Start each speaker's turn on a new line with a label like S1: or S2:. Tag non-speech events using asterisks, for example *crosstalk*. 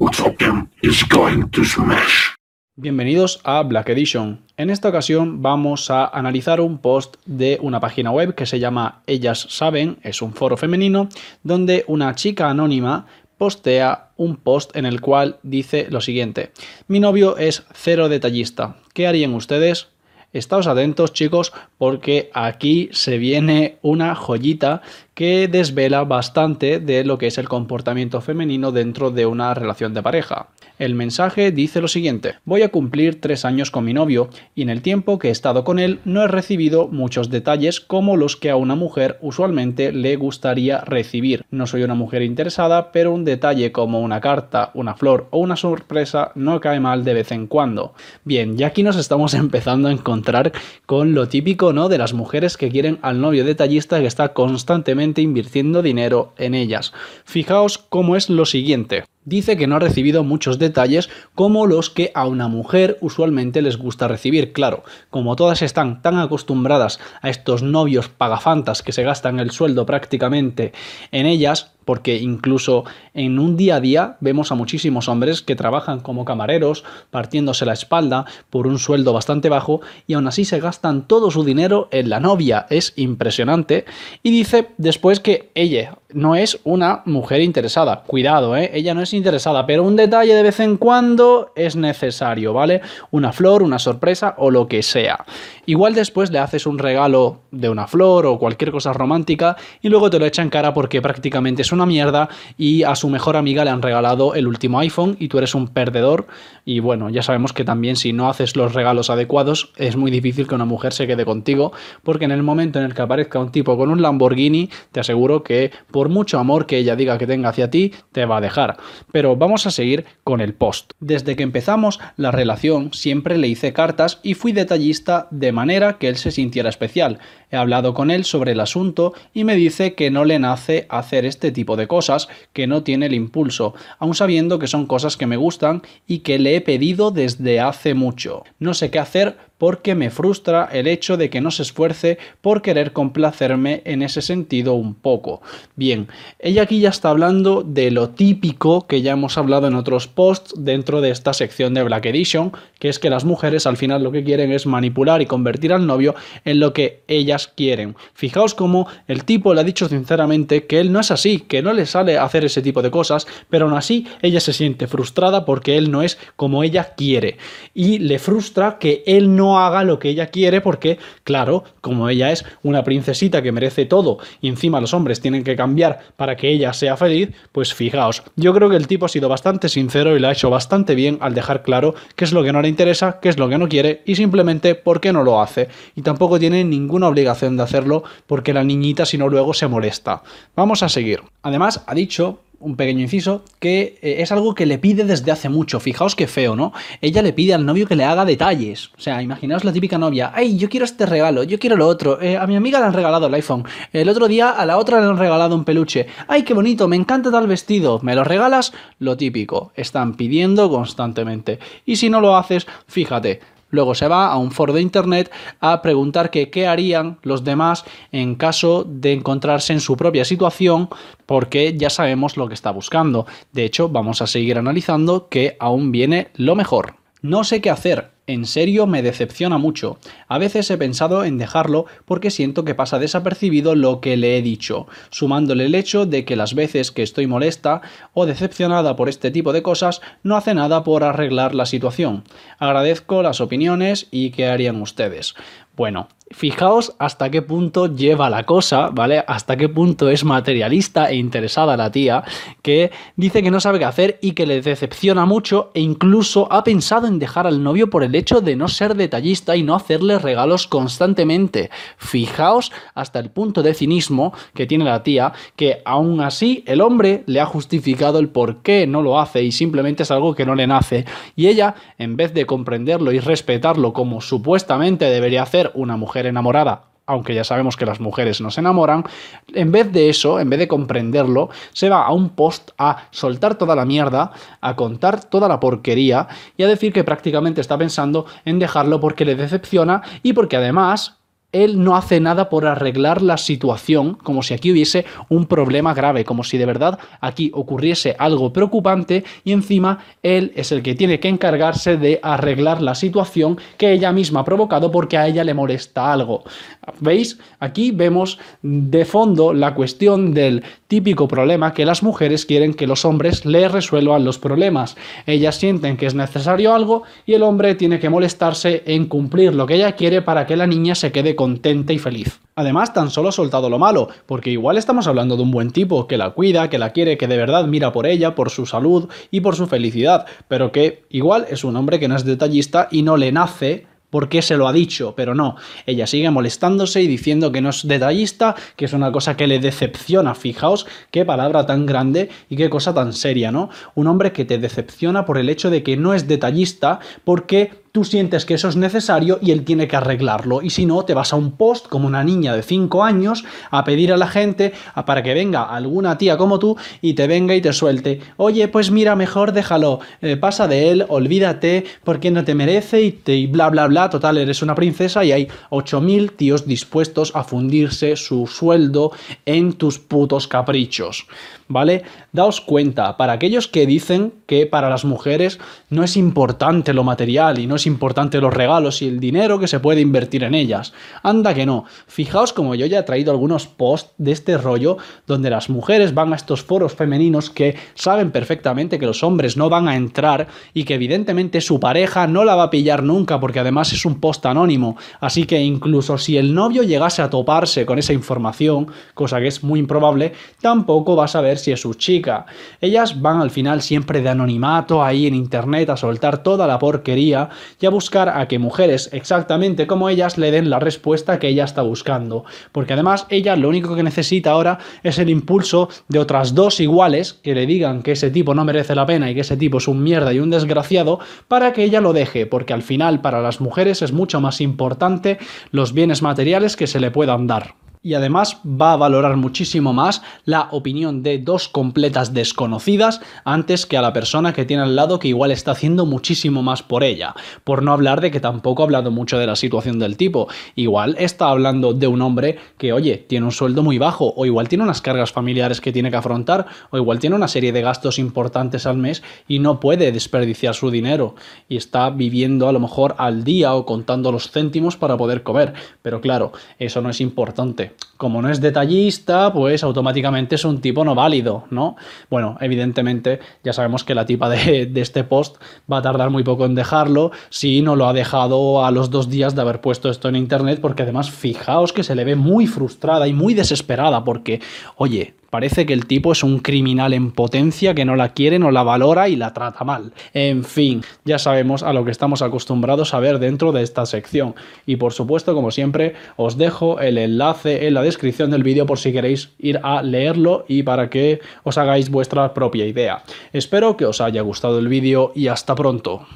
S1: What's up, is going to smash.
S2: Bienvenidos a Black Edition. En esta ocasión vamos a analizar un post de una página web que se llama Ellas Saben, es un foro femenino, donde una chica anónima postea un post en el cual dice lo siguiente. Mi novio es cero detallista. ¿Qué harían ustedes? Estaos atentos chicos porque aquí se viene una joyita que desvela bastante de lo que es el comportamiento femenino dentro de una relación de pareja. El mensaje dice lo siguiente, voy a cumplir tres años con mi novio y en el tiempo que he estado con él no he recibido muchos detalles como los que a una mujer usualmente le gustaría recibir. No soy una mujer interesada, pero un detalle como una carta, una flor o una sorpresa no cae mal de vez en cuando. Bien, ya aquí nos estamos *laughs* empezando a encontrar con lo típico, ¿no? De las mujeres que quieren al novio detallista que está constantemente invirtiendo dinero en ellas. Fijaos cómo es lo siguiente. Dice que no ha recibido muchos detalles como los que a una mujer usualmente les gusta recibir. Claro, como todas están tan acostumbradas a estos novios pagafantas que se gastan el sueldo prácticamente en ellas, porque incluso en un día a día vemos a muchísimos hombres que trabajan como camareros, partiéndose la espalda por un sueldo bastante bajo y aún así se gastan todo su dinero en la novia. Es impresionante. Y dice después que ella no es una mujer interesada. Cuidado, ¿eh? ella no es interesada, pero un detalle de vez en cuando es necesario, ¿vale? Una flor, una sorpresa o lo que sea. Igual después le haces un regalo de una flor o cualquier cosa romántica y luego te lo echa en cara porque prácticamente es una mierda y a su mejor amiga le han regalado el último iPhone y tú eres un perdedor y bueno, ya sabemos que también si no haces los regalos adecuados es muy difícil que una mujer se quede contigo porque en el momento en el que aparezca un tipo con un Lamborghini te aseguro que por mucho amor que ella diga que tenga hacia ti te va a dejar. Pero vamos a seguir con el post. Desde que empezamos la relación siempre le hice cartas y fui detallista de manera que él se sintiera especial. He hablado con él sobre el asunto y me dice que no le nace hacer este tipo de cosas, que no tiene el impulso, aun sabiendo que son cosas que me gustan y que le he pedido desde hace mucho. No sé qué hacer porque me frustra el hecho de que no se esfuerce por querer complacerme en ese sentido un poco. Bien, ella aquí ya está hablando de lo típico que ya hemos hablado en otros posts dentro de esta sección de Black Edition, que es que las mujeres al final lo que quieren es manipular y convertir al novio en lo que ellas quieren. Fijaos cómo el tipo le ha dicho sinceramente que él no es así, que no le sale hacer ese tipo de cosas, pero aún así ella se siente frustrada porque él no es como ella quiere. Y le frustra que él no haga lo que ella quiere porque, claro, como ella es una princesita que merece todo y encima los hombres tienen que cambiar para que ella sea feliz, pues fijaos, yo creo que el tipo ha sido bastante sincero y lo ha hecho bastante bien al dejar claro qué es lo que no le interesa, qué es lo que no quiere y simplemente por qué no lo hace. Y tampoco tiene ninguna obligación de hacerlo porque la niñita si no luego se molesta. Vamos a seguir. Además, ha dicho un pequeño inciso, que eh, es algo que le pide desde hace mucho. Fijaos qué feo, ¿no? Ella le pide al novio que le haga detalles. O sea, imaginaos la típica novia, ay, yo quiero este regalo, yo quiero lo otro. Eh, a mi amiga le han regalado el iPhone. El otro día a la otra le han regalado un peluche. Ay, qué bonito, me encanta tal vestido. ¿Me lo regalas? Lo típico. Están pidiendo constantemente. Y si no lo haces, fíjate, Luego se va a un foro de internet a preguntar que qué harían los demás en caso de encontrarse en su propia situación, porque ya sabemos lo que está buscando. De hecho, vamos a seguir analizando que aún viene lo mejor. No sé qué hacer, en serio me decepciona mucho. A veces he pensado en dejarlo porque siento que pasa desapercibido lo que le he dicho, sumándole el hecho de que las veces que estoy molesta o decepcionada por este tipo de cosas no hace nada por arreglar la situación. Agradezco las opiniones y qué harían ustedes. Bueno, fijaos hasta qué punto lleva la cosa, ¿vale? Hasta qué punto es materialista e interesada la tía, que dice que no sabe qué hacer y que le decepciona mucho e incluso ha pensado en dejar al novio por el hecho de no ser detallista y no hacerle regalos constantemente. Fijaos hasta el punto de cinismo que tiene la tía, que aún así el hombre le ha justificado el por qué no lo hace y simplemente es algo que no le nace. Y ella, en vez de comprenderlo y respetarlo como supuestamente debería hacer, una mujer enamorada aunque ya sabemos que las mujeres no se enamoran, en vez de eso, en vez de comprenderlo, se va a un post a soltar toda la mierda, a contar toda la porquería y a decir que prácticamente está pensando en dejarlo porque le decepciona y porque además él no hace nada por arreglar la situación, como si aquí hubiese un problema grave, como si de verdad aquí ocurriese algo preocupante y encima él es el que tiene que encargarse de arreglar la situación que ella misma ha provocado porque a ella le molesta algo. ¿Veis? Aquí vemos de fondo la cuestión del típico problema que las mujeres quieren que los hombres le resuelvan los problemas. Ellas sienten que es necesario algo y el hombre tiene que molestarse en cumplir lo que ella quiere para que la niña se quede contenta y feliz. Además, tan solo ha soltado lo malo, porque igual estamos hablando de un buen tipo que la cuida, que la quiere, que de verdad mira por ella, por su salud y por su felicidad, pero que igual es un hombre que no es detallista y no le nace porque se lo ha dicho, pero no. Ella sigue molestándose y diciendo que no es detallista, que es una cosa que le decepciona. Fijaos qué palabra tan grande y qué cosa tan seria, ¿no? Un hombre que te decepciona por el hecho de que no es detallista porque tú sientes que eso es necesario y él tiene que arreglarlo. Y si no, te vas a un post como una niña de 5 años a pedir a la gente para que venga alguna tía como tú y te venga y te suelte. Oye, pues mira, mejor déjalo, eh, pasa de él, olvídate, porque no te merece y, te, y bla, bla, bla. Total, eres una princesa y hay 8.000 tíos dispuestos a fundirse su sueldo en tus putos caprichos. ¿Vale? Daos cuenta, para aquellos que dicen que para las mujeres no es importante lo material y no es importante los regalos y el dinero que se puede invertir en ellas. Anda que no. Fijaos como yo ya he traído algunos posts de este rollo donde las mujeres van a estos foros femeninos que saben perfectamente que los hombres no van a entrar y que evidentemente su pareja no la va a pillar nunca porque además es un post anónimo. Así que incluso si el novio llegase a toparse con esa información, cosa que es muy improbable, tampoco va a saber si es su chica. Ellas van al final siempre de anonimato ahí en internet a soltar toda la porquería y a buscar a que mujeres exactamente como ellas le den la respuesta que ella está buscando. Porque además ella lo único que necesita ahora es el impulso de otras dos iguales que le digan que ese tipo no merece la pena y que ese tipo es un mierda y un desgraciado para que ella lo deje. Porque al final para las mujeres es mucho más importante los bienes materiales que se le puedan dar y además va a valorar muchísimo más la opinión de dos completas desconocidas antes que a la persona que tiene al lado que igual está haciendo muchísimo más por ella. Por no hablar de que tampoco ha hablado mucho de la situación del tipo. Igual está hablando de un hombre que, oye, tiene un sueldo muy bajo o igual tiene unas cargas familiares que tiene que afrontar o igual tiene una serie de gastos importantes al mes y no puede desperdiciar su dinero y está viviendo a lo mejor al día o contando los céntimos para poder comer. Pero claro, eso no es importante como no es detallista, pues automáticamente es un tipo no válido, ¿no? Bueno, evidentemente ya sabemos que la tipa de, de, este post va a tardar muy poco en dejarlo si no lo ha dejado a los dos días de haber puesto esto en internet, porque además fijaos que se le ve muy frustrada y muy desesperada, porque, oye, Parece que el tipo es un criminal en potencia que no la quiere, no la valora y la trata mal. En fin, ya sabemos a lo que estamos acostumbrados a ver dentro de esta sección. Y por supuesto, como siempre, os dejo el enlace en la descripción del vídeo por si queréis ir a leerlo y para que os hagáis vuestra propia idea. Espero que os haya gustado el vídeo y hasta pronto.